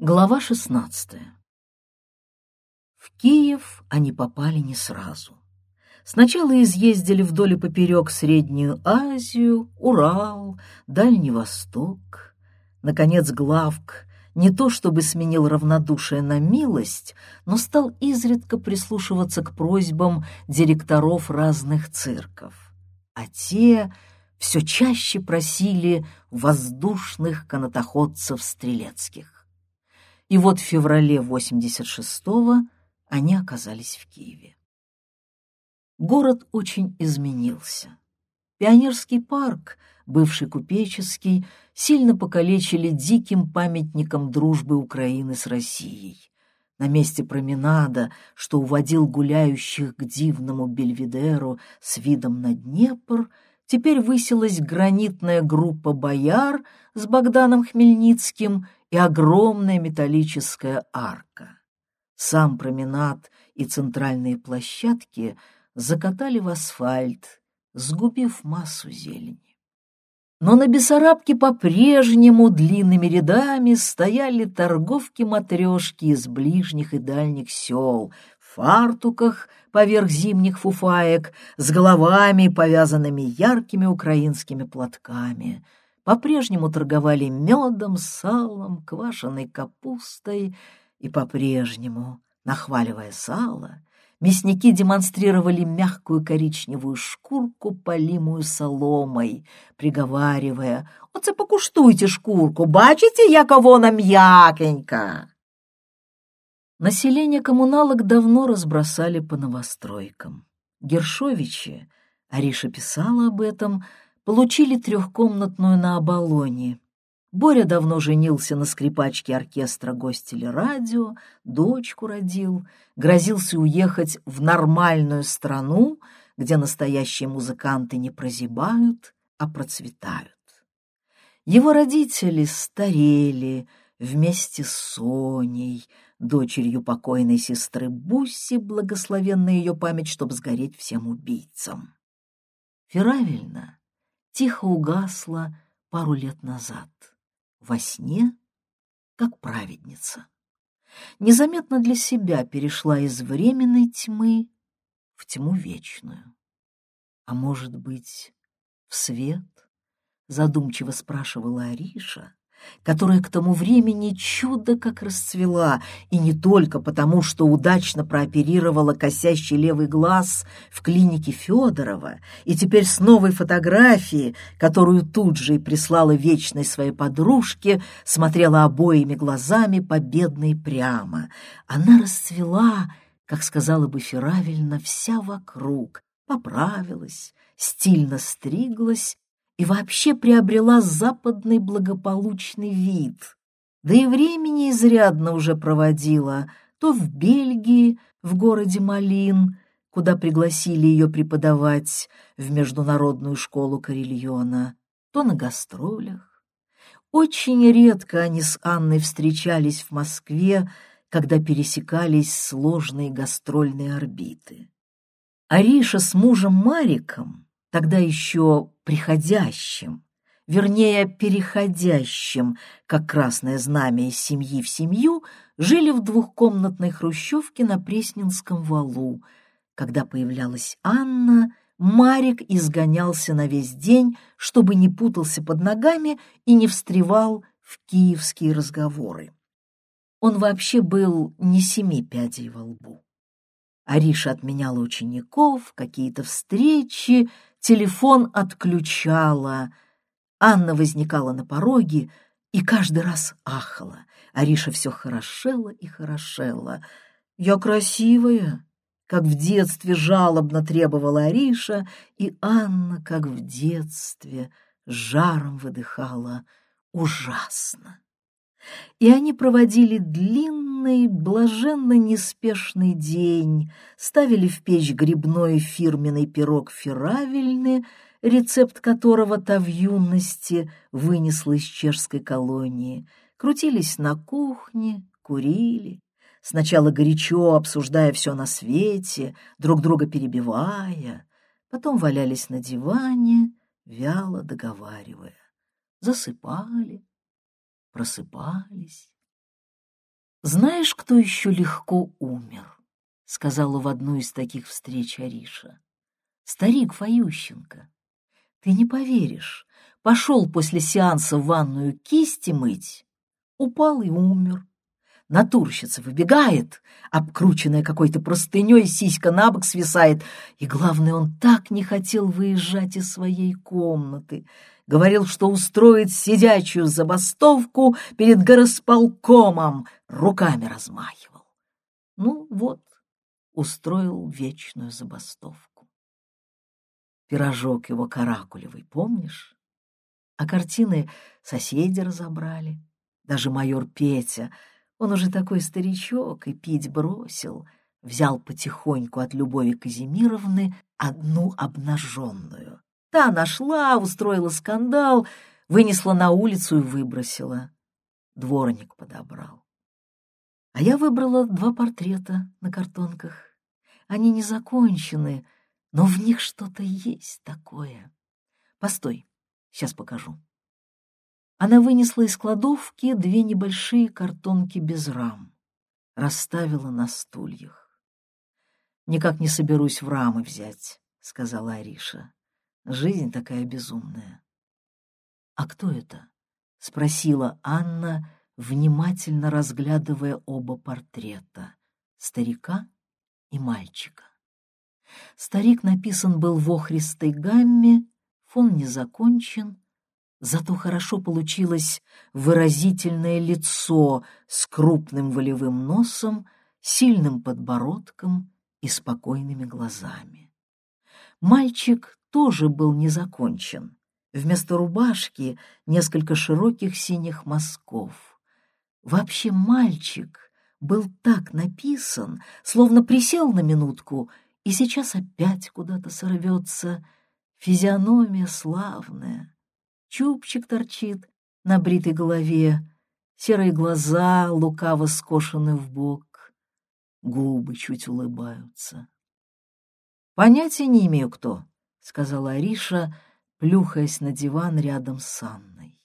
Глава шестнадцатая. В Киев они попали не сразу. Сначала изъездили вдоль и поперек Среднюю Азию, Урал, Дальний Восток. Наконец Главк не то чтобы сменил равнодушие на милость, но стал изредка прислушиваться к просьбам директоров разных цирков. А те все чаще просили воздушных канатоходцев стрелецких. И вот в феврале 86-го они оказались в Киеве. Город очень изменился. Пионерский парк, бывший купеческий, сильно покалечили диким памятником дружбы Украины с Россией. На месте променада, что уводил гуляющих к дивному бельведеру с видом на Днепр, теперь высилась гранитная группа бояр с Богданом Хмельницким и огромная металлическая арка. Сам променад и центральные площадки закатали в асфальт, сгубив массу зелени. Но на Бессарабке по-прежнему длинными рядами стояли торговки-матрешки из ближних и дальних сел, в фартуках поверх зимних фуфаек, с головами, повязанными яркими украинскими платками — по-прежнему торговали медом, салом, квашеной капустой, и по-прежнему, нахваливая сало, мясники демонстрировали мягкую коричневую шкурку, полимую соломой, приговаривая «Оце покуштуйте шкурку, бачите, яка вона м'якенька!» Население коммуналок давно разбросали по новостройкам. Гершовичи, Ариша писала об этом, — получили трехкомнатную на Оболоне. Боря давно женился на скрипачке оркестра радио, дочку родил, грозился уехать в нормальную страну, где настоящие музыканты не прозябают, а процветают. Его родители старели вместе с Соней, дочерью покойной сестры Бусси, благословенная ее память, чтобы сгореть всем убийцам. Феравельно тихо угасла пару лет назад, во сне, как праведница. Незаметно для себя перешла из временной тьмы в тьму вечную. А может быть, в свет? Задумчиво спрашивала Ариша, которая к тому времени чудо как расцвела, и не только потому, что удачно прооперировала косящий левый глаз в клинике Федорова, и теперь с новой фотографией, которую тут же и прислала вечной своей подружке, смотрела обоими глазами победно и прямо. Она расцвела, как сказала бы Феравельна, вся вокруг, поправилась, стильно стриглась и вообще приобрела западный благополучный вид. Да и времени изрядно уже проводила, то в Бельгии, в городе Малин, куда пригласили ее преподавать в международную школу Карельона, то на гастролях. Очень редко они с Анной встречались в Москве, когда пересекались сложные гастрольные орбиты. Ариша с мужем Мариком тогда еще приходящим, вернее, переходящим, как красное знамя из семьи в семью, жили в двухкомнатной хрущевке на Пресненском валу. Когда появлялась Анна, Марик изгонялся на весь день, чтобы не путался под ногами и не встревал в киевские разговоры. Он вообще был не семи пядей во лбу. Ариша отменяла учеников, какие-то встречи, телефон отключала. Анна возникала на пороге и каждый раз ахала. Ариша все хорошела и хорошела. «Я красивая!» Как в детстве жалобно требовала Ариша, и Анна, как в детстве, жаром выдыхала «Ужасно!» И они проводили длинный, длинный, блаженно неспешный день, ставили в печь грибной фирменный пирог феравельный, рецепт которого та в юности вынесла из чешской колонии, крутились на кухне, курили, сначала горячо обсуждая все на свете, друг друга перебивая, потом валялись на диване, вяло договаривая, засыпали, просыпались «Знаешь, кто еще легко умер?» — сказала в одну из таких встреч Ариша. «Старик Фающенко. Ты не поверишь, пошел после сеанса в ванную кисти мыть, упал и умер. Натурщица выбегает, обкрученная какой-то простыней, сиська на бок свисает. И главное, он так не хотел выезжать из своей комнаты. Говорил, что устроит сидячую забастовку перед горосполкомом, руками размахивал. Ну вот, устроил вечную забастовку. Пирожок его каракулевый, помнишь? А картины соседи разобрали. Даже майор Петя — он уже такой старичок и пить бросил, взял потихоньку от Любови Казимировны одну обнаженную. Та нашла, устроила скандал, вынесла на улицу и выбросила. Дворник подобрал. А я выбрала два портрета на картонках. Они не закончены, но в них что-то есть такое. Постой, сейчас покажу. Она вынесла из кладовки две небольшие картонки без рам, расставила на стульях. «Никак не соберусь в рамы взять», — сказала Ариша. «Жизнь такая безумная». «А кто это?» — спросила Анна, внимательно разглядывая оба портрета — старика и мальчика. Старик написан был в охристой гамме, фон не закончен — Зато хорошо получилось выразительное лицо с крупным волевым носом, сильным подбородком и спокойными глазами. Мальчик тоже был не закончен. Вместо рубашки несколько широких синих мазков. Вообще мальчик был так написан, словно присел на минутку и сейчас опять куда-то сорвется. Физиономия славная, чубчик торчит на бритой голове, серые глаза лукаво скошены в бок, губы чуть улыбаются. «Понятия не имею, кто», — сказала Ариша, плюхаясь на диван рядом с Анной.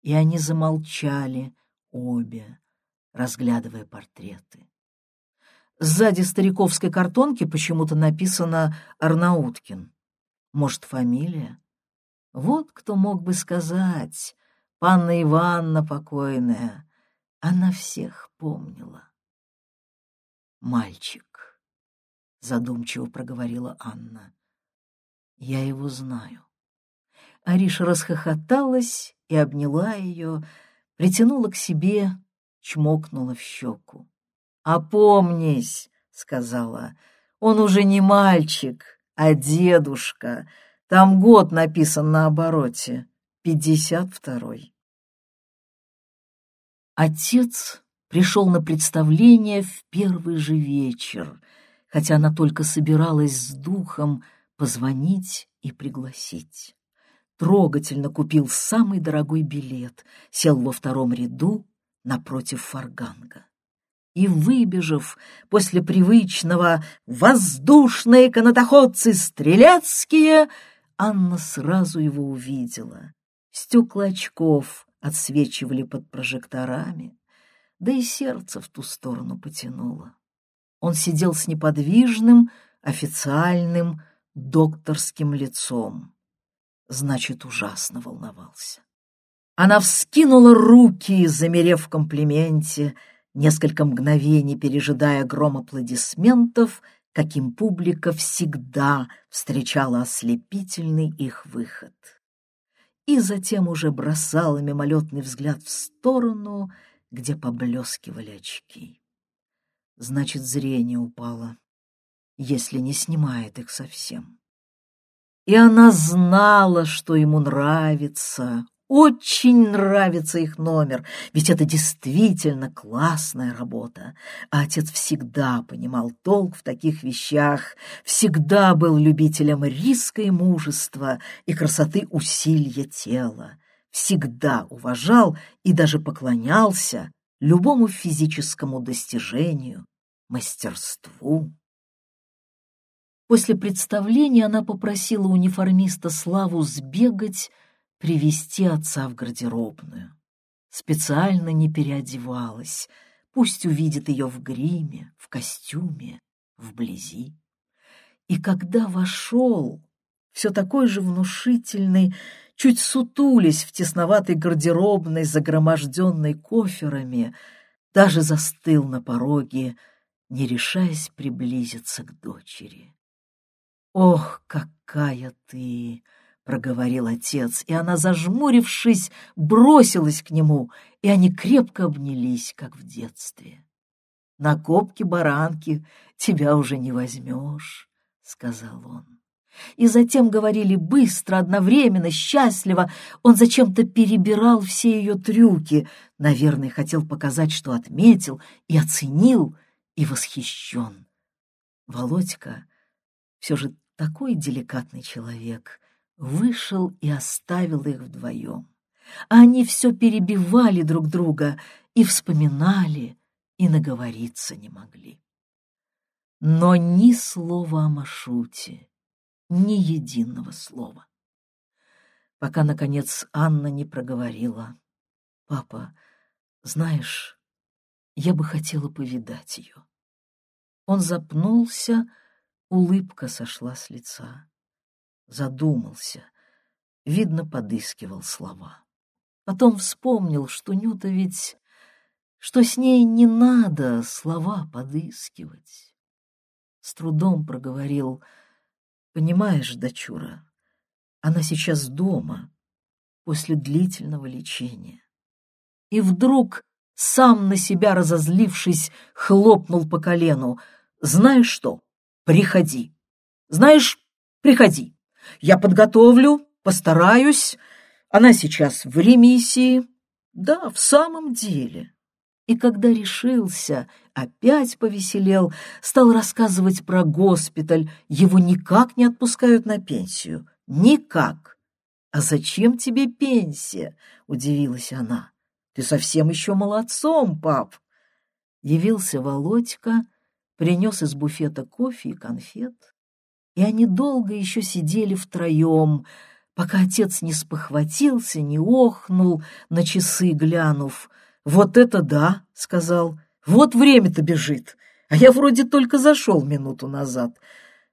И они замолчали обе, разглядывая портреты. Сзади стариковской картонки почему-то написано «Арнауткин». Может, фамилия? Вот кто мог бы сказать, панна Ивановна покойная, она всех помнила. «Мальчик», — задумчиво проговорила Анна, — «я его знаю». Ариша расхохоталась и обняла ее, притянула к себе, чмокнула в щеку. «Опомнись», — сказала, — «он уже не мальчик, а дедушка, там год написан на обороте. Пятьдесят второй. Отец пришел на представление в первый же вечер, хотя она только собиралась с духом позвонить и пригласить. Трогательно купил самый дорогой билет, сел во втором ряду напротив фарганга и, выбежав после привычного «воздушные канатоходцы стрелецкие», Анна сразу его увидела. Стекла очков отсвечивали под прожекторами, да и сердце в ту сторону потянуло. Он сидел с неподвижным, официальным, докторским лицом. Значит, ужасно волновался. Она вскинула руки, замерев в комплименте, несколько мгновений пережидая гром аплодисментов — каким публика всегда встречала ослепительный их выход. И затем уже бросала мимолетный взгляд в сторону, где поблескивали очки. Значит, зрение упало, если не снимает их совсем. И она знала, что ему нравится, очень нравится их номер, ведь это действительно классная работа. А отец всегда понимал толк в таких вещах, всегда был любителем риска и мужества и красоты усилия тела, всегда уважал и даже поклонялся любому физическому достижению, мастерству. После представления она попросила униформиста Славу сбегать привести отца в гардеробную. Специально не переодевалась. пусть увидит ее в гриме, в костюме, вблизи. И когда вошел, все такой же внушительный, чуть сутулись в тесноватой гардеробной, загроможденной коферами, даже застыл на пороге, не решаясь приблизиться к дочери. «Ох, какая ты!» — проговорил отец, и она, зажмурившись, бросилась к нему, и они крепко обнялись, как в детстве. «На копки баранки тебя уже не возьмешь», — сказал он и затем говорили быстро, одновременно, счастливо. Он зачем-то перебирал все ее трюки, наверное, хотел показать, что отметил и оценил, и восхищен. Володька, все же такой деликатный человек, вышел и оставил их вдвоем. А они все перебивали друг друга и вспоминали, и наговориться не могли. Но ни слова о Машуте, ни единого слова. Пока, наконец, Анна не проговорила. «Папа, знаешь, я бы хотела повидать ее». Он запнулся, улыбка сошла с лица. Задумался, видно, подыскивал слова. Потом вспомнил, что Нюта ведь... что с ней не надо слова подыскивать. С трудом проговорил — Понимаешь, дочура, она сейчас дома, после длительного лечения. И вдруг, сам на себя разозлившись, хлопнул по колену. «Знаешь что? Приходи. Знаешь, приходи. Я подготовлю, постараюсь. Она сейчас в ремиссии. Да, в самом деле». И когда решился, опять повеселел, стал рассказывать про госпиталь. Его никак не отпускают на пенсию. Никак. «А зачем тебе пенсия?» — удивилась она. «Ты совсем еще молодцом, пап!» Явился Володька, принес из буфета кофе и конфет, и они долго еще сидели втроем, пока отец не спохватился, не охнул, на часы глянув — «Вот это да!» — сказал. «Вот время-то бежит, а я вроде только зашел минуту назад.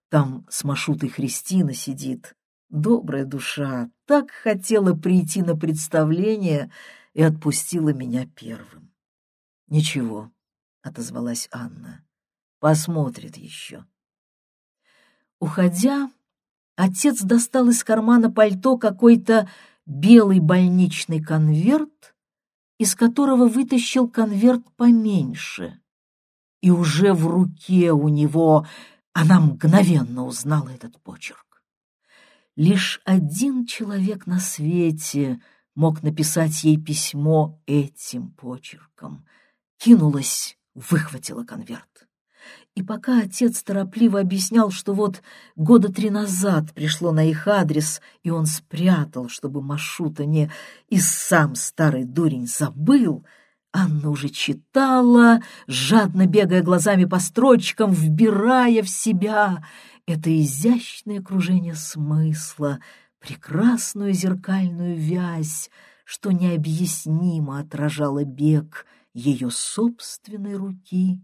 Там с Машутой Христина сидит. Добрая душа, так хотела прийти на представление и отпустила меня первым». «Ничего», — отозвалась Анна, — «посмотрит еще». Уходя, отец достал из кармана пальто какой-то белый больничный конверт из которого вытащил конверт поменьше. И уже в руке у него она мгновенно узнала этот почерк. Лишь один человек на свете мог написать ей письмо этим почерком. Кинулась, выхватила конверт. И пока отец торопливо объяснял, что вот года три назад пришло на их адрес, и он спрятал, чтобы Машута не и сам старый дурень забыл, Анна уже читала, жадно бегая глазами по строчкам, вбирая в себя это изящное окружение смысла, прекрасную зеркальную вязь, что необъяснимо отражало бег ее собственной руки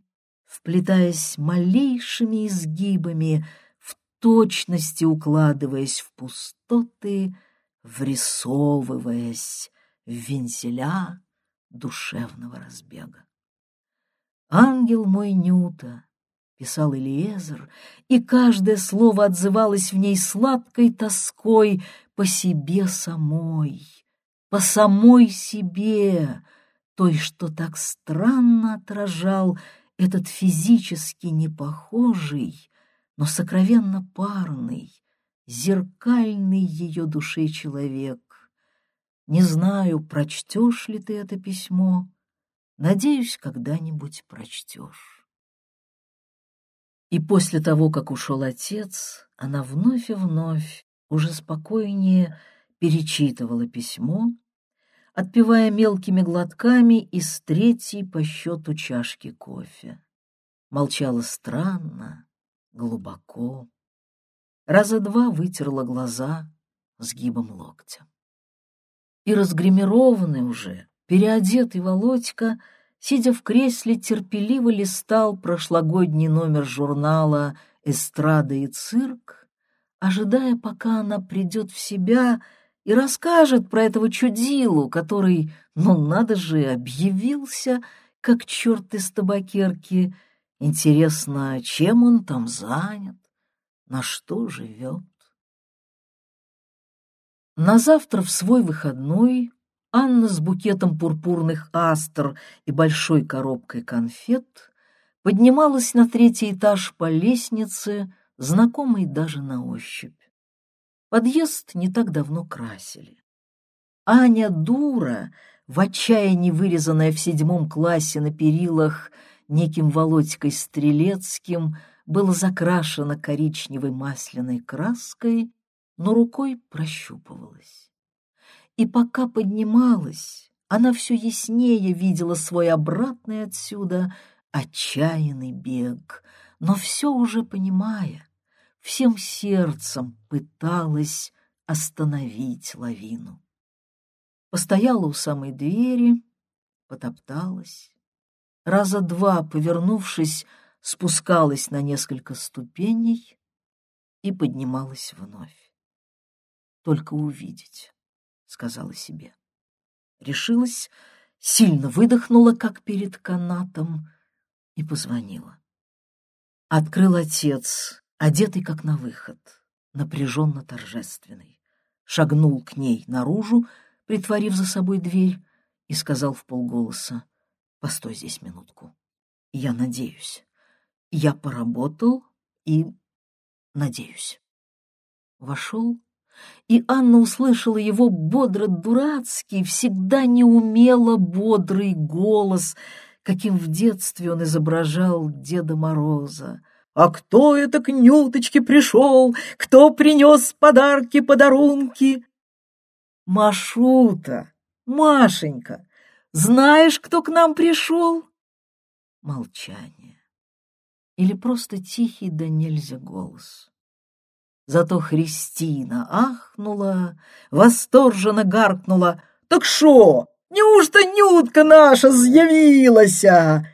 вплетаясь малейшими изгибами, в точности укладываясь в пустоты, врисовываясь в вензеля душевного разбега. «Ангел мой Нюта», — писал Элиезер, и каждое слово отзывалось в ней сладкой тоской по себе самой, по самой себе, той, что так странно отражал этот физически непохожий, но сокровенно парный, зеркальный ее душе человек. Не знаю, прочтешь ли ты это письмо, надеюсь, когда-нибудь прочтешь. И после того, как ушел отец, она вновь и вновь, уже спокойнее, перечитывала письмо, отпивая мелкими глотками из третьей по счету чашки кофе. Молчала странно, глубоко. Раза два вытерла глаза сгибом локтя. И разгримированный уже, переодетый Володька сидя в кресле, терпеливо листал прошлогодний номер журнала «Эстрада и цирк», ожидая, пока она придет в себя и расскажет про этого чудилу, который, ну надо же, объявился, как черт из табакерки. Интересно, чем он там занят, на что живет? На завтра в свой выходной Анна с букетом пурпурных астр и большой коробкой конфет поднималась на третий этаж по лестнице, знакомой даже на ощупь. Подъезд не так давно красили. Аня дура, в отчаянии вырезанная в седьмом классе на перилах неким Володькой Стрелецким, было закрашено коричневой масляной краской, но рукой прощупывалась. И пока поднималась, она все яснее видела свой обратный отсюда отчаянный бег, но все уже понимая, всем сердцем пыталась остановить лавину. Постояла у самой двери, потопталась, раза два, повернувшись, спускалась на несколько ступеней и поднималась вновь. Только увидеть, сказала себе. Решилась, сильно выдохнула, как перед канатом, и позвонила. Открыл отец, одетый как на выход, напряженно торжественный. Шагнул к ней наружу, притворив за собой дверь, и сказал в полголоса, «Постой здесь минутку. Я надеюсь. Я поработал и надеюсь». Вошел, и Анна услышала его бодро-дурацкий, всегда неумело бодрый голос, каким в детстве он изображал Деда Мороза. А кто это к Нюточке пришел? Кто принес подарки-подарунки? Машута, Машенька, знаешь, кто к нам пришел? Молчание. Или просто тихий да нельзя голос. Зато Христина ахнула, восторженно гаркнула. «Так шо, неужто Нютка наша з'явилася?»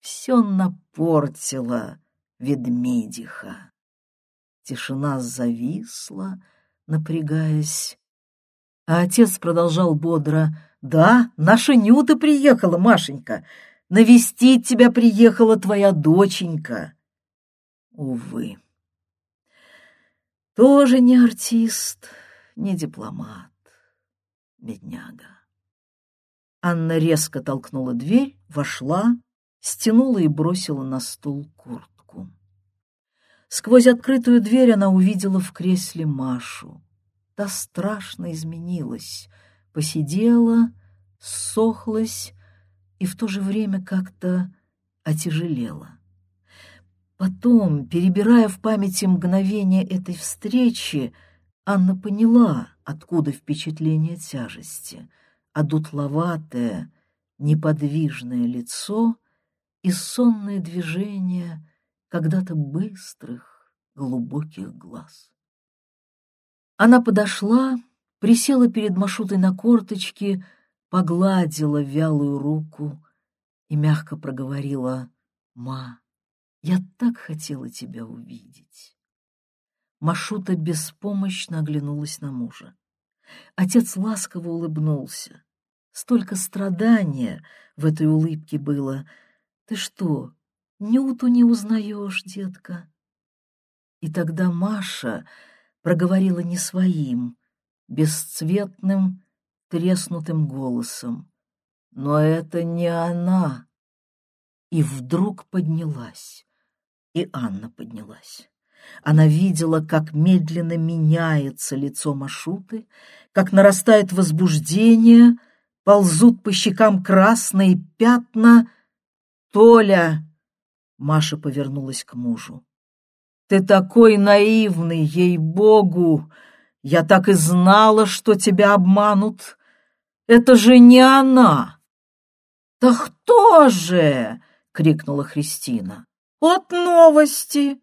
Все напортила ведмедиха. Тишина зависла, напрягаясь. А отец продолжал бодро. «Да, наша Нюта приехала, Машенька. Навестить тебя приехала твоя доченька». Увы. Тоже не артист, не дипломат. Бедняга. Анна резко толкнула дверь, вошла, стянула и бросила на стул куртку. Сквозь открытую дверь она увидела в кресле Машу. Та страшно изменилась, посидела, сохлась и в то же время как-то отяжелела. Потом, перебирая в памяти мгновение этой встречи, Анна поняла, откуда впечатление тяжести, а дутловатое, неподвижное лицо и сонное движение — когда-то быстрых, глубоких глаз. Она подошла, присела перед Машутой на корточки, погладила вялую руку и мягко проговорила «Ма, я так хотела тебя увидеть». Машута беспомощно оглянулась на мужа. Отец ласково улыбнулся. Столько страдания в этой улыбке было. Ты что, Нюту не узнаешь, детка. И тогда Маша проговорила не своим, бесцветным, треснутым голосом. Но это не она. И вдруг поднялась. И Анна поднялась. Она видела, как медленно меняется лицо Машуты, как нарастает возбуждение, ползут по щекам красные пятна. «Толя!» Маша повернулась к мужу. «Ты такой наивный, ей-богу! Я так и знала, что тебя обманут! Это же не она!» «Да кто же?» — крикнула Христина. «От новости!»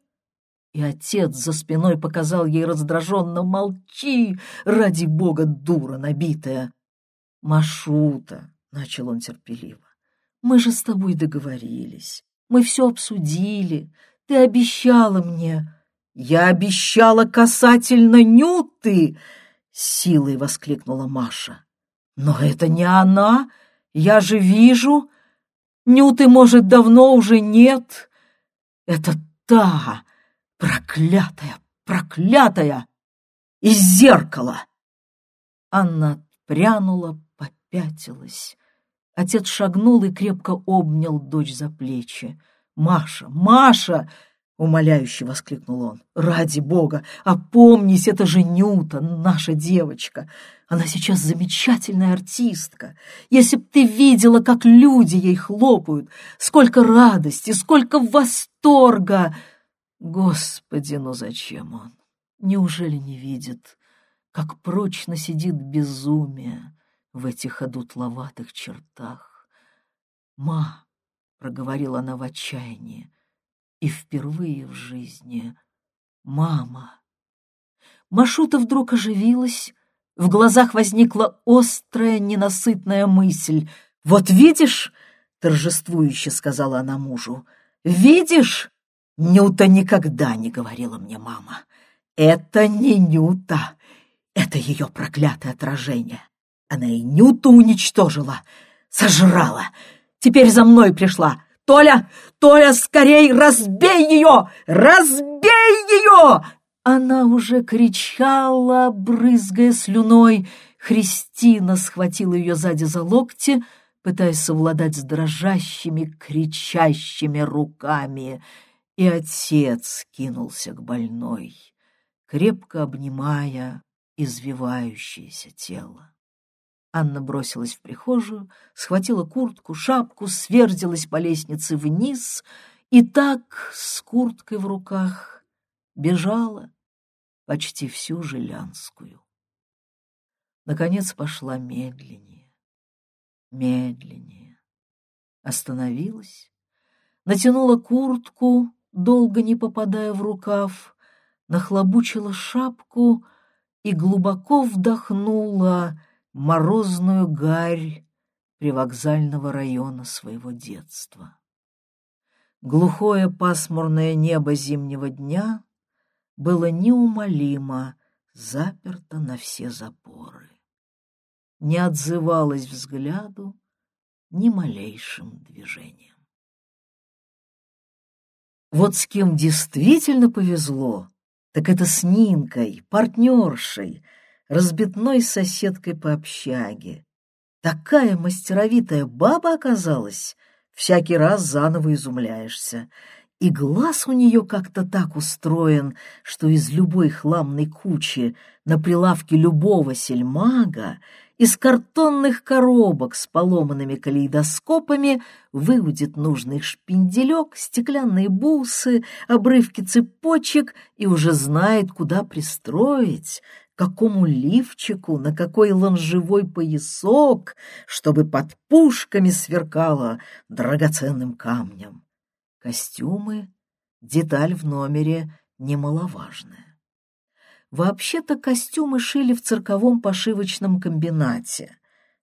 И отец за спиной показал ей раздраженно «Молчи, ради бога, дура набитая!» «Машута!» — начал он терпеливо. Мы же с тобой договорились. Мы все обсудили. Ты обещала мне. Я обещала касательно Нюты, силой воскликнула Маша. Но это не она. Я же вижу. Нюты, может, давно уже нет. Это та проклятая, проклятая из зеркала. Анна отпрянула, попятилась. Отец шагнул и крепко обнял дочь за плечи. «Маша! Маша!» — умоляюще воскликнул он. «Ради бога! Опомнись, это же Нюта, наша девочка! Она сейчас замечательная артистка! Если б ты видела, как люди ей хлопают, сколько радости, сколько восторга!» Господи, ну зачем он? Неужели не видит, как прочно сидит безумие в этих одутловатых чертах? «Ма!» — проговорила она в отчаянии, и впервые в жизни «Мама!» Машута вдруг оживилась, в глазах возникла острая, ненасытная мысль. «Вот видишь!» — торжествующе сказала она мужу. «Видишь?» Нюта никогда не говорила мне мама. Это не Нюта, это ее проклятое отражение. Она и Нюту уничтожила, сожрала. Теперь за мной пришла. Толя, Толя, скорей разбей ее! Разбей ее! Она уже кричала, брызгая слюной. Христина схватила ее сзади за локти, пытаясь совладать с дрожащими, кричащими руками. И отец кинулся к больной крепко обнимая извивающееся тело. Анна бросилась в прихожую, схватила куртку, шапку, сверзилась по лестнице вниз и так с курткой в руках бежала почти всю Жилянскую. Наконец пошла медленнее, медленнее. Остановилась, натянула куртку, долго не попадая в рукав, нахлобучила шапку и глубоко вдохнула морозную гарь привокзального района своего детства. Глухое пасмурное небо зимнего дня было неумолимо заперто на все запоры. Не отзывалось взгляду ни малейшим движением. Вот с кем действительно повезло, так это с Нинкой, партнершей, разбитной соседкой по общаге. Такая мастеровитая баба оказалась, всякий раз заново изумляешься. И глаз у нее как-то так устроен, что из любой хламной кучи на прилавке любого сельмага из картонных коробок с поломанными калейдоскопами выудит нужный шпинделек, стеклянные бусы, обрывки цепочек и уже знает, куда пристроить, какому лифчику, на какой лонжевой поясок, чтобы под пушками сверкало драгоценным камнем. Костюмы — деталь в номере немаловажная. Вообще-то костюмы шили в цирковом пошивочном комбинате,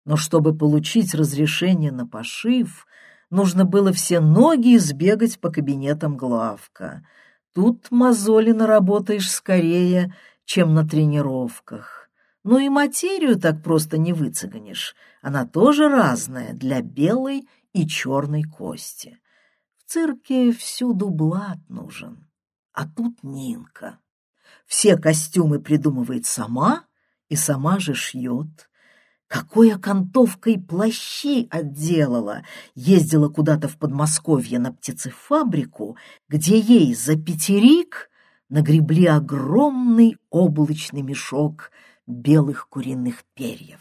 но чтобы получить разрешение на пошив, нужно было все ноги избегать по кабинетам главка. Тут мозоли наработаешь скорее, чем на тренировках. Ну и материю так просто не выцеганишь. Она тоже разная для белой и черной кости. В цирке всюду блат нужен, а тут Нинка. Все костюмы придумывает сама и сама же шьет. Какой окантовкой плащи отделала! Ездила куда-то в Подмосковье на птицефабрику, где ей за пятерик нагребли огромный облачный мешок белых куриных перьев.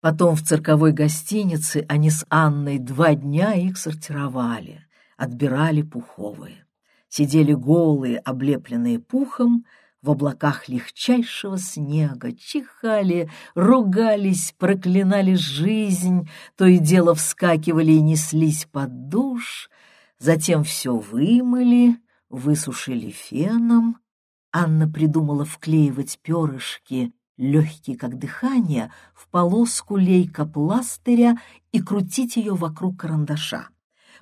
Потом в цирковой гостинице они с Анной два дня их сортировали, отбирали пуховые сидели голые, облепленные пухом, в облаках легчайшего снега, чихали, ругались, проклинали жизнь, то и дело вскакивали и неслись под душ, затем все вымыли, высушили феном. Анна придумала вклеивать перышки легкий как дыхание, в полоску лейкопластыря и крутить ее вокруг карандаша.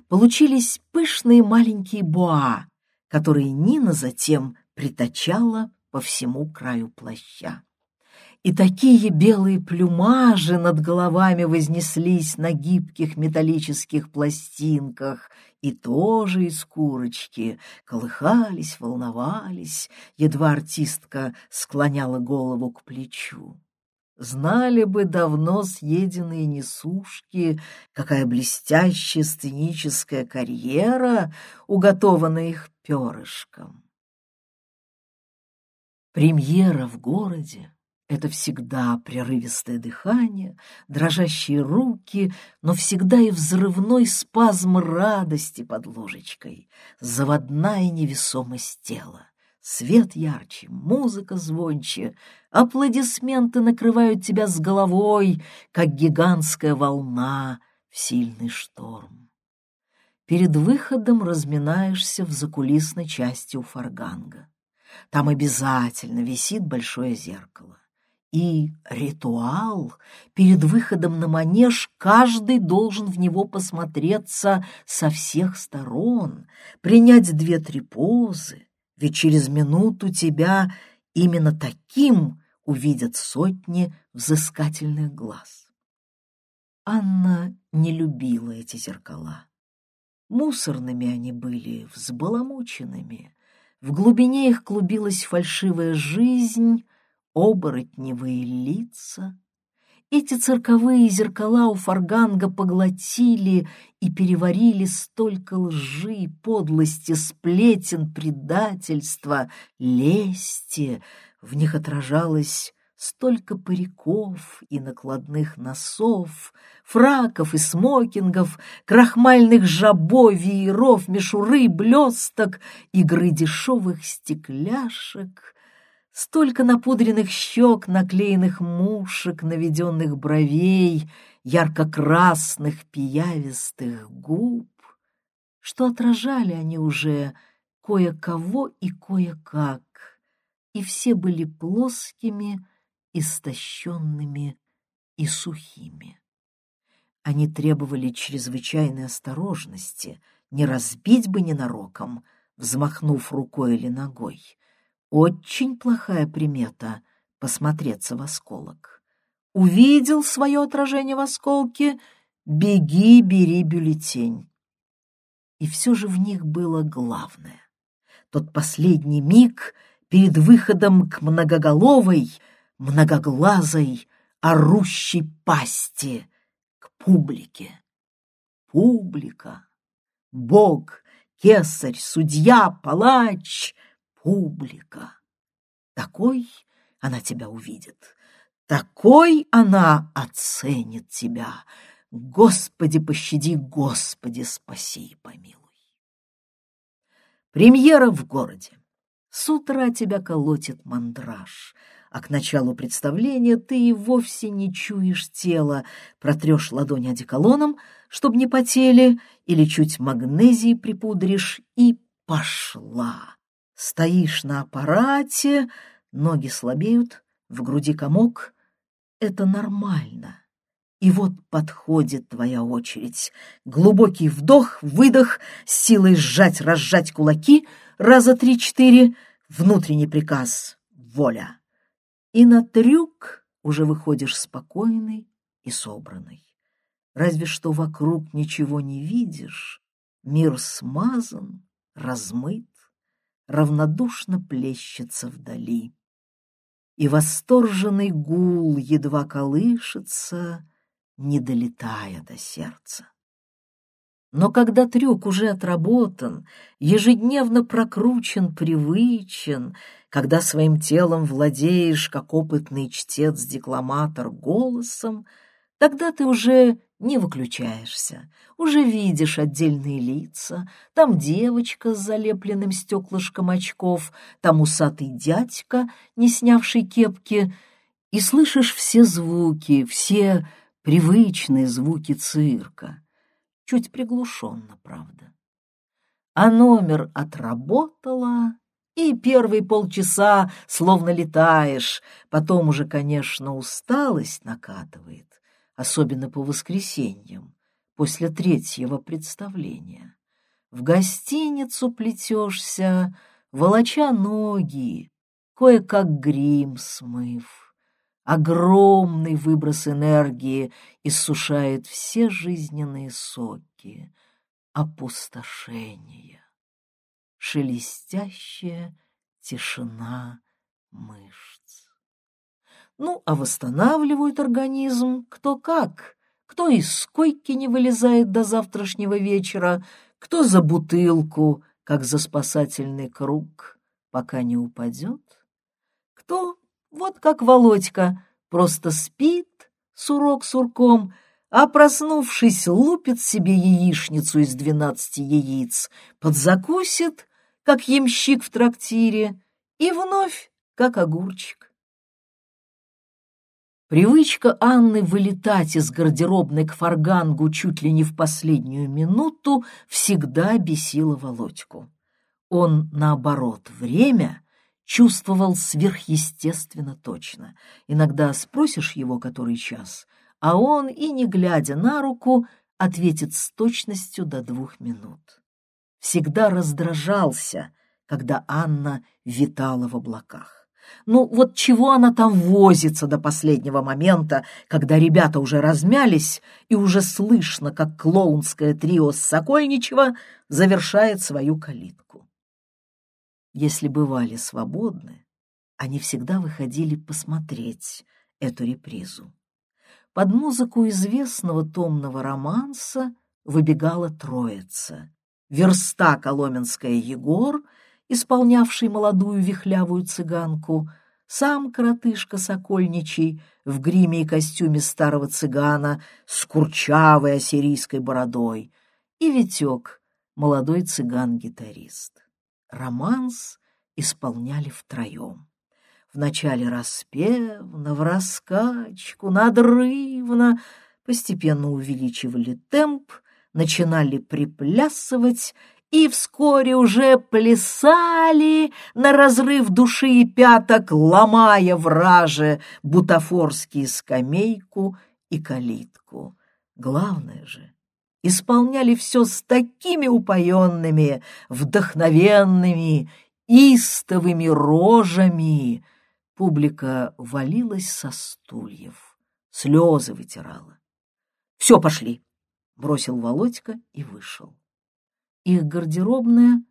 Получились пышные маленькие буа, которые Нина затем притачала по всему краю плаща. И такие белые плюмажи над головами вознеслись на гибких металлических пластинках, и тоже из курочки, колыхались, волновались, едва артистка склоняла голову к плечу. Знали бы давно съеденные несушки, какая блестящая сценическая карьера уготована их перышком. Премьера в городе — это всегда прерывистое дыхание, дрожащие руки, но всегда и взрывной спазм радости под ложечкой, заводная невесомость тела. Свет ярче, музыка звонче, аплодисменты накрывают тебя с головой, как гигантская волна в сильный шторм. Перед выходом разминаешься в закулисной части у фарганга. Там обязательно висит большое зеркало. И ритуал. Перед выходом на манеж каждый должен в него посмотреться со всех сторон, принять две-три позы, ведь через минуту тебя именно таким увидят сотни взыскательных глаз. Анна не любила эти зеркала. Мусорными они были, взбаламученными, в глубине их клубилась фальшивая жизнь, оборотневые лица. Эти цирковые зеркала у Фарганга поглотили и переварили столько лжи, подлости, сплетен, предательства, лести. В них отражалось столько париков и накладных носов, фраков и смокингов, крахмальных жабо, вееров, мишуры, блесток, игры дешевых стекляшек, столько напудренных щек, наклеенных мушек, наведенных бровей, ярко-красных пиявистых губ, что отражали они уже кое-кого и кое-как, и все были плоскими, истощенными и сухими. Они требовали чрезвычайной осторожности, не разбить бы ненароком, взмахнув рукой или ногой. Очень плохая примета — посмотреться в осколок. Увидел свое отражение в осколке — беги, бери бюллетень. И все же в них было главное. Тот последний миг перед выходом к многоголовой — многоглазой, орущей пасти к публике. Публика, Бог, кесарь, судья, палач, публика. Такой она тебя увидит, такой она оценит тебя. Господи, пощади, Господи, спаси и помилуй. Премьера в городе. С утра тебя колотит мандраж — а к началу представления ты и вовсе не чуешь тела, протрешь ладони одеколоном, чтоб не потели, или чуть магнезии припудришь, и пошла. Стоишь на аппарате, ноги слабеют, в груди комок. Это нормально. И вот подходит твоя очередь. Глубокий вдох, выдох, силой сжать-разжать кулаки раза три-четыре, внутренний приказ — воля и на трюк уже выходишь спокойный и собранный. Разве что вокруг ничего не видишь, мир смазан, размыт, равнодушно плещется вдали. И восторженный гул едва колышется, не долетая до сердца. Но когда трюк уже отработан, ежедневно прокручен, привычен, когда своим телом владеешь, как опытный чтец-декламатор, голосом, тогда ты уже не выключаешься, уже видишь отдельные лица, там девочка с залепленным стеклышком очков, там усатый дядька, не снявший кепки, и слышишь все звуки, все привычные звуки цирка. Чуть приглушенно, правда. А номер отработала, И первые полчаса словно летаешь, потом уже, конечно, усталость накатывает, особенно по воскресеньям, после третьего представления. В гостиницу плетешься, волоча ноги, кое-как грим смыв. Огромный выброс энергии иссушает все жизненные соки. Опустошение. Шелестящая тишина мышц. Ну, а восстанавливают организм кто как. Кто из койки не вылезает до завтрашнего вечера, кто за бутылку, как за спасательный круг, пока не упадет, кто, вот как Володька, просто спит сурок сурком, а, проснувшись, лупит себе яичницу из двенадцати яиц, подзакусит, как ямщик в трактире, и вновь, как огурчик. Привычка Анны вылетать из гардеробной к фаргангу чуть ли не в последнюю минуту всегда бесила Володьку. Он, наоборот, время чувствовал сверхъестественно точно. Иногда спросишь его, который час, а он, и не глядя на руку, ответит с точностью до двух минут. Всегда раздражался, когда Анна витала в облаках. Ну вот чего она там возится до последнего момента, когда ребята уже размялись и уже слышно, как клоунское трио с Сокольничева завершает свою калитку. Если бывали свободны, они всегда выходили посмотреть эту репризу. Под музыку известного томного романса выбегала троица. Верста Коломенская Егор — исполнявший молодую вихлявую цыганку, сам коротышка Сокольничий в гриме и костюме старого цыгана с курчавой ассирийской бородой, и Витек, молодой цыган-гитарист. Романс исполняли втроем. Вначале распевно, в раскачку, надрывно, постепенно увеличивали темп, начинали приплясывать и вскоре уже плясали на разрыв души и пяток, ломая враже бутафорские скамейку и калитку. Главное же, исполняли все с такими упоенными, вдохновенными, истовыми рожами. Публика валилась со стульев, слезы вытирала. «Все, пошли!» — бросил Володька и вышел. Их гардеробная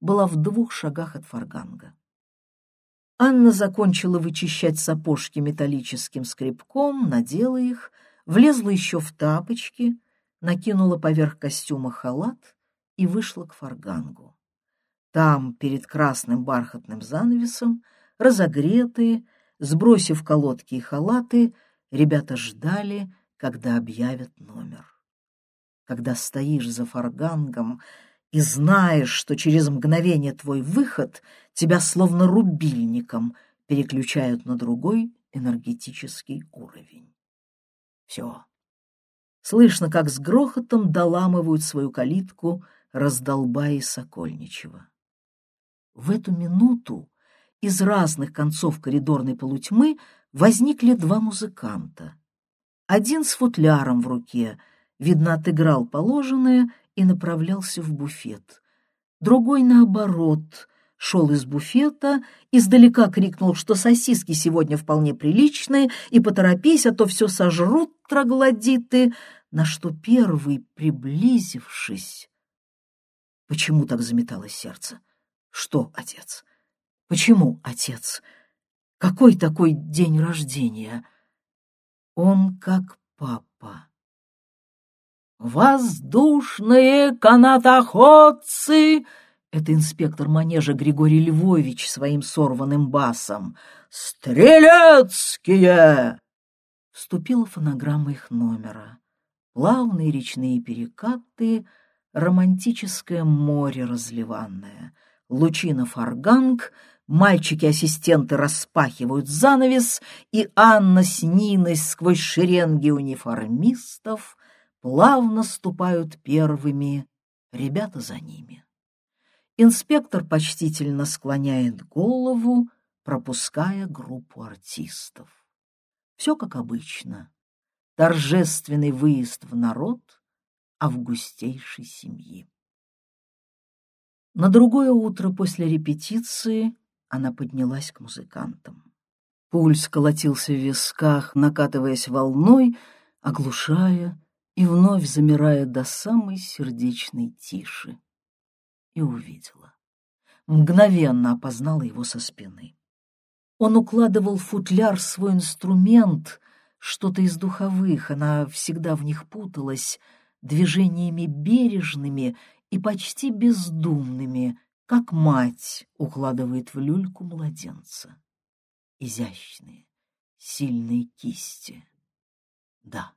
была в двух шагах от фарганга. Анна закончила вычищать сапожки металлическим скребком, надела их, влезла еще в тапочки, накинула поверх костюма халат и вышла к фаргангу. Там, перед красным бархатным занавесом, разогретые, сбросив колодки и халаты, ребята ждали, когда объявят номер. Когда стоишь за фаргангом, и знаешь, что через мгновение твой выход тебя словно рубильником переключают на другой энергетический уровень. Все. Слышно, как с грохотом доламывают свою калитку раздолба и Сокольничева. В эту минуту из разных концов коридорной полутьмы возникли два музыканта. Один с футляром в руке, видно, отыграл положенное и направлялся в буфет. Другой, наоборот, шел из буфета, издалека крикнул, что сосиски сегодня вполне приличные, и поторопись, а то все сожрут троглодиты, на что первый, приблизившись... Почему так заметалось сердце? Что, отец? Почему, отец? Какой такой день рождения? Он как папа. «Воздушные канатоходцы!» Это инспектор манежа Григорий Львович своим сорванным басом. «Стрелецкие!» Вступила фонограмма их номера. Плавные речные перекаты, романтическое море разливанное. Лучина фарганг, мальчики-ассистенты распахивают занавес, и Анна с Ниной сквозь шеренги униформистов — плавно ступают первыми, ребята за ними. Инспектор почтительно склоняет голову, пропуская группу артистов. Все как обычно. Торжественный выезд в народ августейшей семьи. На другое утро после репетиции она поднялась к музыкантам. Пульс колотился в висках, накатываясь волной, оглушая и вновь замирая до самой сердечной тиши. И увидела. Мгновенно опознала его со спины. Он укладывал в футляр свой инструмент, что-то из духовых, она всегда в них путалась, движениями бережными и почти бездумными, как мать укладывает в люльку младенца. Изящные, сильные кисти. Да,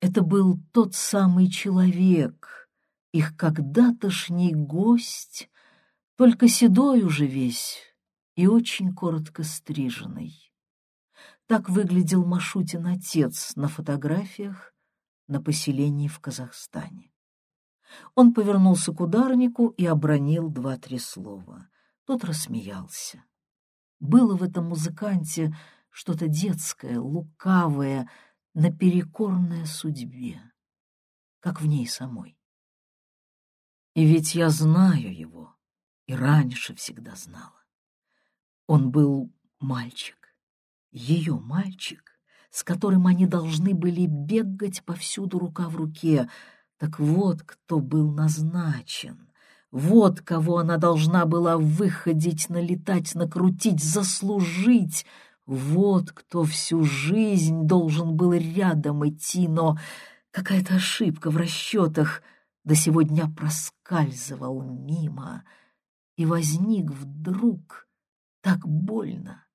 это был тот самый человек, их когда-тошний гость, только седой уже весь и очень коротко стриженный. Так выглядел Машутин отец на фотографиях на поселении в Казахстане. Он повернулся к ударнику и обронил два-три слова. Тот рассмеялся. Было в этом музыканте что-то детское, лукавое, наперекорное судьбе, как в ней самой. И ведь я знаю его, и раньше всегда знала. Он был мальчик, ее мальчик, с которым они должны были бегать повсюду рука в руке, так вот, кто был назначен. Вот кого она должна была выходить, налетать, накрутить, заслужить. Вот кто всю жизнь должен был рядом идти, но какая-то ошибка в расчетах до сегодня проскальзывал мимо и возник вдруг так больно,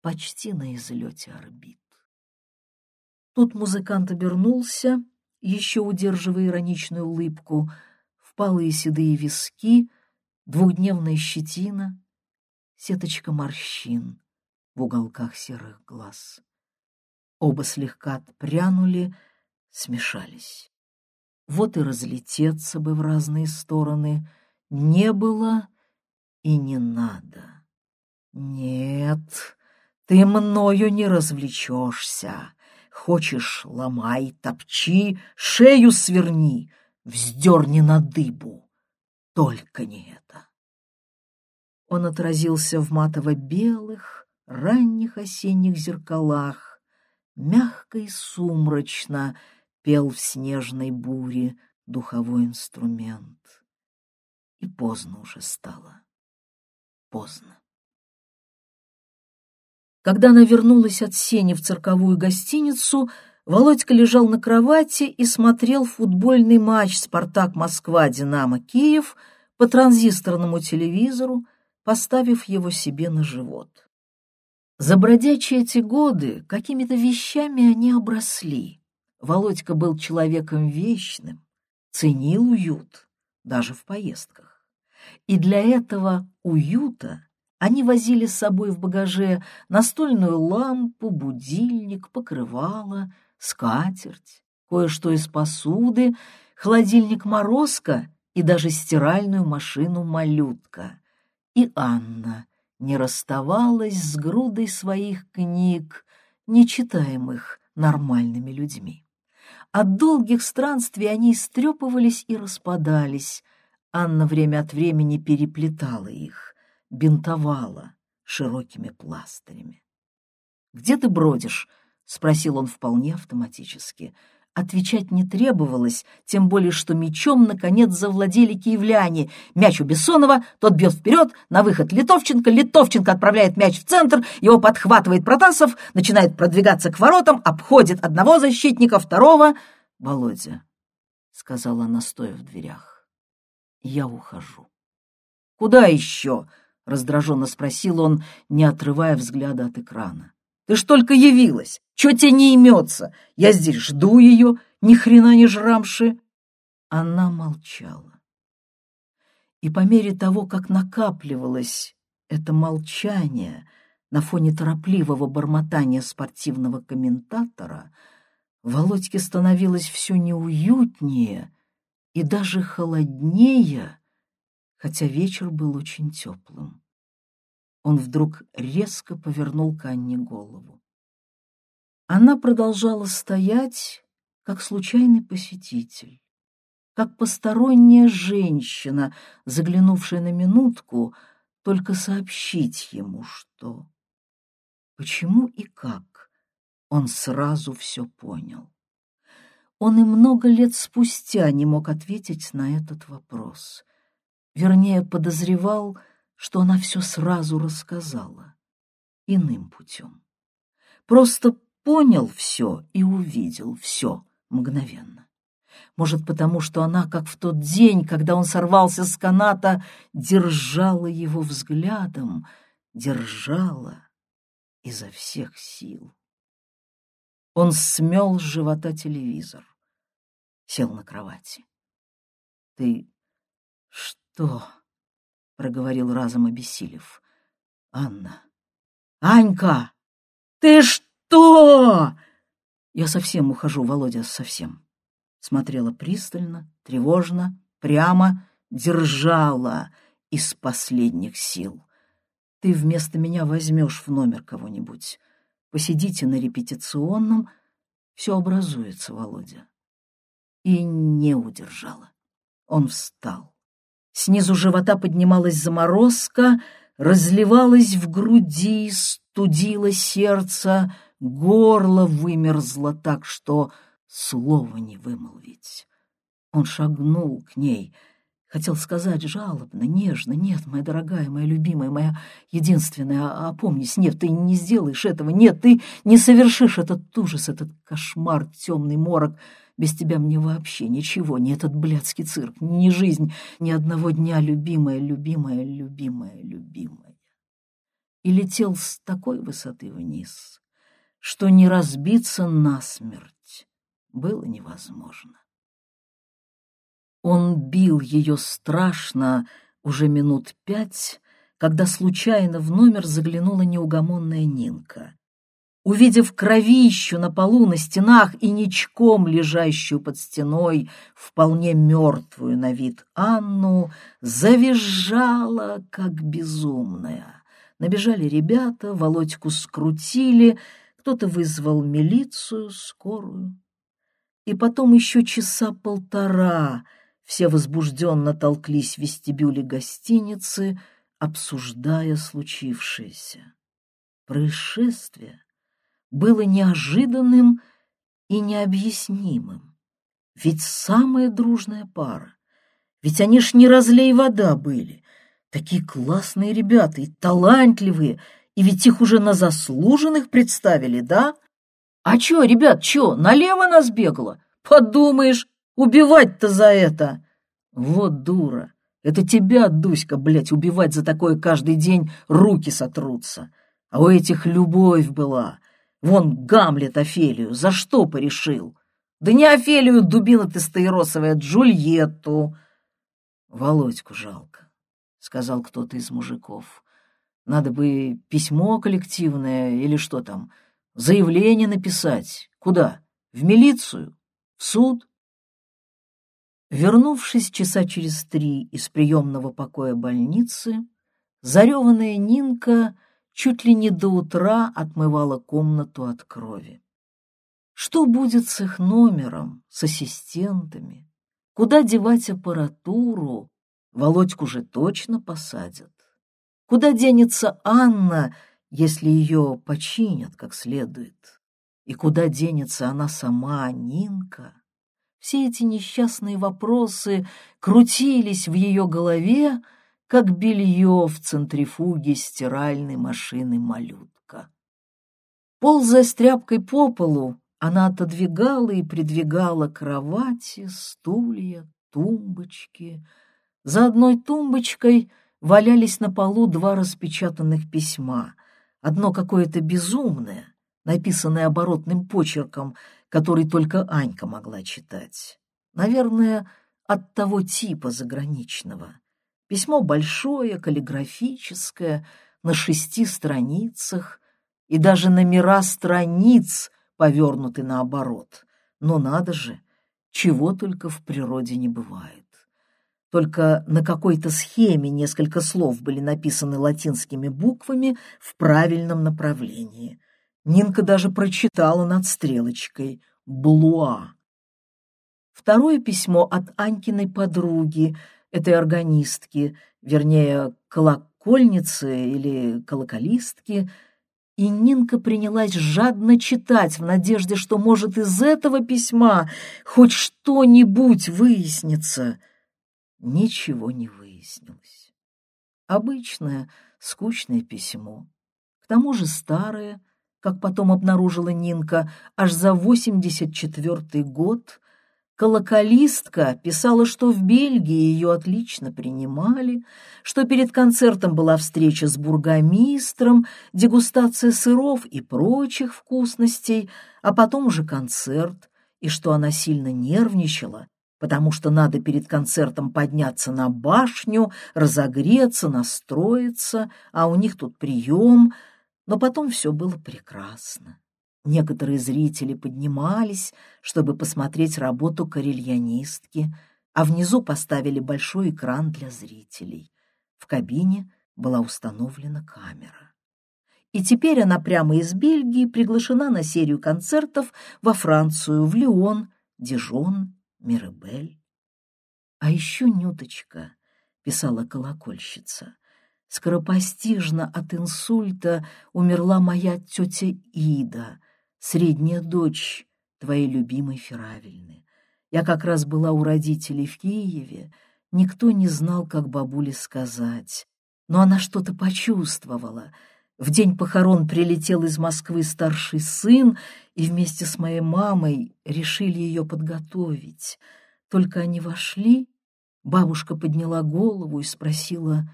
почти на излете орбит. Тут музыкант обернулся еще удерживая ироничную улыбку, впалые седые виски, двухдневная щетина, сеточка морщин в уголках серых глаз. Оба слегка отпрянули, смешались. Вот и разлететься бы в разные стороны не было и не надо. Нет, ты мною не развлечешься, Хочешь — ломай, топчи, шею сверни, вздерни на дыбу. Только не это. Он отразился в матово-белых, ранних осенних зеркалах, мягко и сумрачно пел в снежной буре духовой инструмент. И поздно уже стало. Поздно. Когда она вернулась от сени в цирковую гостиницу, Володька лежал на кровати и смотрел футбольный матч «Спартак-Москва», «Динамо», «Киев» по транзисторному телевизору, поставив его себе на живот. За бродячие эти годы какими-то вещами они обросли. Володька был человеком вечным, ценил уют, даже в поездках. И для этого уюта они возили с собой в багаже настольную лампу, будильник, покрывало, скатерть, кое-что из посуды, холодильник-морозко и даже стиральную машину-малютка. И Анна не расставалась с грудой своих книг, нечитаемых нормальными людьми. От долгих странствий они истрепывались и распадались. Анна время от времени переплетала их бинтовала широкими пластырями. «Где ты бродишь?» — спросил он вполне автоматически. Отвечать не требовалось, тем более что мячом, наконец, завладели киевляне. Мяч у Бессонова, тот бьет вперед, на выход Литовченко, Литовченко отправляет мяч в центр, его подхватывает Протасов, начинает продвигаться к воротам, обходит одного защитника, второго. «Володя», — сказала она, стоя в дверях, — «я ухожу». «Куда еще?» — раздраженно спросил он, не отрывая взгляда от экрана. «Ты ж только явилась! Чего тебе не имется? Я здесь жду ее, ни хрена не жрамши!» Она молчала. И по мере того, как накапливалось это молчание на фоне торопливого бормотания спортивного комментатора, Володьке становилось все неуютнее и даже холоднее, хотя вечер был очень теплым. Он вдруг резко повернул к Анне голову. Она продолжала стоять, как случайный посетитель, как посторонняя женщина, заглянувшая на минутку, только сообщить ему, что... Почему и как, он сразу все понял. Он и много лет спустя не мог ответить на этот вопрос. Вернее, подозревал, что она все сразу рассказала, иным путем. Просто понял все и увидел все мгновенно. Может, потому что она, как в тот день, когда он сорвался с каната, держала его взглядом, держала изо всех сил. Он смел с живота телевизор, сел на кровати. — Ты что? — проговорил разом обессилев. — Анна. — Анька! Ты что? Я совсем ухожу, Володя, совсем. Смотрела пристально, тревожно, прямо, держала из последних сил. Ты вместо меня возьмешь в номер кого-нибудь. Посидите на репетиционном, все образуется, Володя. И не удержала. Он встал. Снизу живота поднималась заморозка, разливалась в груди, студила сердце, горло вымерзло так, что слова не вымолвить. Он шагнул к ней — Хотел сказать жалобно, нежно, нет, моя дорогая, моя любимая, моя единственная, а, опомнись, нет, ты не сделаешь этого, нет, ты не совершишь этот ужас, этот кошмар, темный морок. Без тебя мне вообще ничего, ни этот блядский цирк, ни жизнь, ни одного дня, любимая, любимая, любимая, любимая. И летел с такой высоты вниз, что не разбиться насмерть было невозможно. Он бил ее страшно уже минут пять, когда случайно в номер заглянула неугомонная Нинка. Увидев кровищу на полу, на стенах и ничком лежащую под стеной, вполне мертвую на вид Анну, завизжала, как безумная. Набежали ребята, Володьку скрутили, кто-то вызвал милицию, скорую. И потом еще часа полтора — все возбужденно толклись в вестибюле гостиницы, обсуждая случившееся. Происшествие было неожиданным и необъяснимым. Ведь самая дружная пара. Ведь они ж не разлей вода были. Такие классные ребята и талантливые, и ведь их уже на заслуженных представили, да? А чё, ребят, чё, налево нас бегало? Подумаешь, Убивать-то за это! Вот дура! Это тебя, Дуська, блядь, убивать за такое каждый день руки сотрутся. А у этих любовь была. Вон Гамлет Офелию за что порешил? Да не Офелию, дубина ты стаиросовая, Джульетту. Володьку жалко, — сказал кто-то из мужиков. Надо бы письмо коллективное или что там, заявление написать. Куда? В милицию? В суд? Вернувшись часа через три из приемного покоя больницы, зареванная Нинка чуть ли не до утра отмывала комнату от крови. Что будет с их номером, с ассистентами? Куда девать аппаратуру? Володьку же точно посадят. Куда денется Анна, если ее починят как следует? И куда денется она сама, Нинка? Все эти несчастные вопросы крутились в ее голове, как белье в центрифуге стиральной машины «Малютка». Ползая с тряпкой по полу, она отодвигала и придвигала кровати, стулья, тумбочки. За одной тумбочкой валялись на полу два распечатанных письма. Одно какое-то безумное, написанное оборотным почерком, который только Анька могла читать. Наверное, от того типа заграничного. Письмо большое, каллиграфическое, на шести страницах, и даже номера страниц повернуты наоборот. Но надо же, чего только в природе не бывает. Только на какой-то схеме несколько слов были написаны латинскими буквами в правильном направлении. Нинка даже прочитала над стрелочкой «Блуа». Второе письмо от Анькиной подруги, этой органистки, вернее, колокольницы или колоколистки, и Нинка принялась жадно читать в надежде, что, может, из этого письма хоть что-нибудь выяснится. Ничего не выяснилось. Обычное, скучное письмо. К тому же старое, как потом обнаружила Нинка, аж за 84 год — Колоколистка писала, что в Бельгии ее отлично принимали, что перед концертом была встреча с бургомистром, дегустация сыров и прочих вкусностей, а потом уже концерт, и что она сильно нервничала, потому что надо перед концертом подняться на башню, разогреться, настроиться, а у них тут прием, но потом все было прекрасно. Некоторые зрители поднимались, чтобы посмотреть работу карельянистки, а внизу поставили большой экран для зрителей. В кабине была установлена камера. И теперь она прямо из Бельгии приглашена на серию концертов во Францию, в Лион, Дижон, Миребель. А еще Нюточка, писала колокольщица, скоропостижно от инсульта умерла моя тетя Ида — средняя дочь твоей любимой Феравельны. Я как раз была у родителей в Киеве, никто не знал, как бабуле сказать, но она что-то почувствовала. В день похорон прилетел из Москвы старший сын, и вместе с моей мамой решили ее подготовить. Только они вошли, бабушка подняла голову и спросила,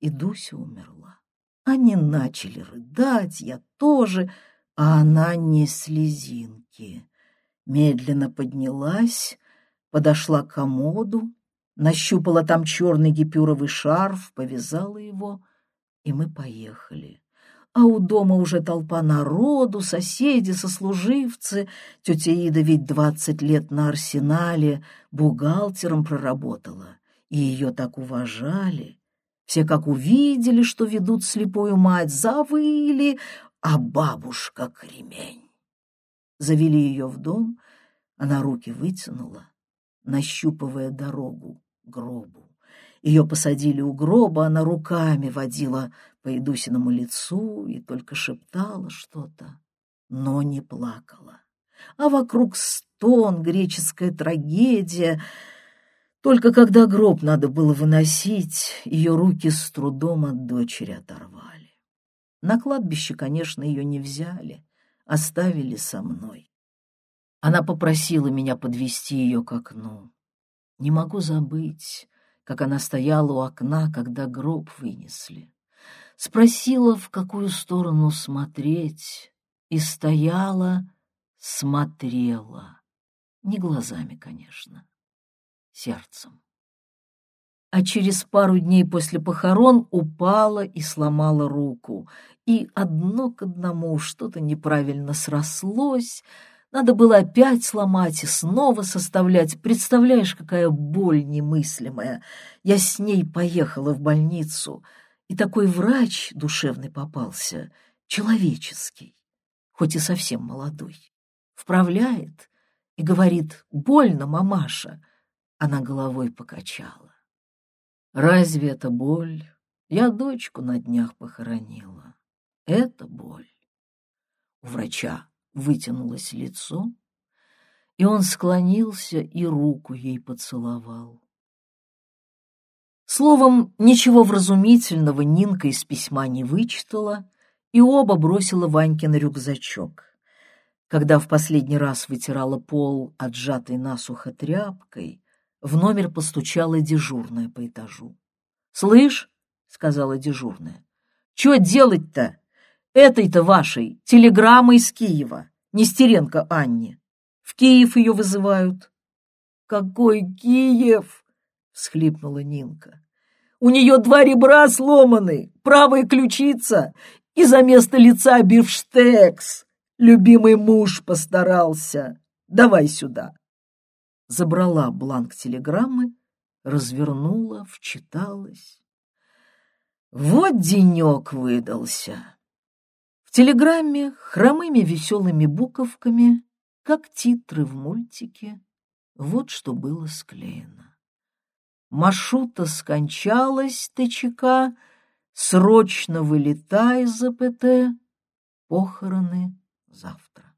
и Дуся умерла. Они начали рыдать, я тоже — а она не слезинки. Медленно поднялась, подошла к комоду, нащупала там черный гипюровый шарф, повязала его, и мы поехали. А у дома уже толпа народу, соседи, сослуживцы. Тетя Ида ведь двадцать лет на арсенале бухгалтером проработала, и ее так уважали. Все как увидели, что ведут слепую мать, завыли, а бабушка кремень. Завели ее в дом, она руки вытянула, нащупывая дорогу гробу. Ее посадили у гроба, она руками водила по Идусиному лицу и только шептала что-то, но не плакала. А вокруг стон, греческая трагедия. Только когда гроб надо было выносить, ее руки с трудом от дочери оторвали. На кладбище, конечно, ее не взяли, оставили со мной. Она попросила меня подвести ее к окну. Не могу забыть, как она стояла у окна, когда гроб вынесли. Спросила, в какую сторону смотреть, и стояла, смотрела. Не глазами, конечно, сердцем а через пару дней после похорон упала и сломала руку. И одно к одному что-то неправильно срослось, надо было опять сломать и снова составлять. Представляешь, какая боль немыслимая. Я с ней поехала в больницу, и такой врач душевный попался, человеческий, хоть и совсем молодой. Вправляет и говорит «Больно, мамаша!» Она головой покачала. Разве это боль? Я дочку на днях похоронила. Это боль. У врача вытянулось лицо, и он склонился и руку ей поцеловал. Словом, ничего вразумительного Нинка из письма не вычитала, и оба бросила Ванькин рюкзачок. Когда в последний раз вытирала пол, отжатой насухо тряпкой, в номер постучала дежурная по этажу. «Слышь», — сказала дежурная, — «чё делать-то? Этой-то вашей, телеграммой из Киева, Нестеренко Анне. В Киев ее вызывают». «Какой Киев?» — всхлипнула Нинка. «У нее два ребра сломаны, правая ключица и за место лица бифштекс. Любимый муж постарался. Давай сюда» забрала бланк телеграммы развернула, вчиталась. Вот денек выдался. В телеграмме хромыми веселыми буковками, как титры в мультике, вот что было склеено. Машута скончалась, ТЧК, срочно вылетай из АПТ, похороны завтра.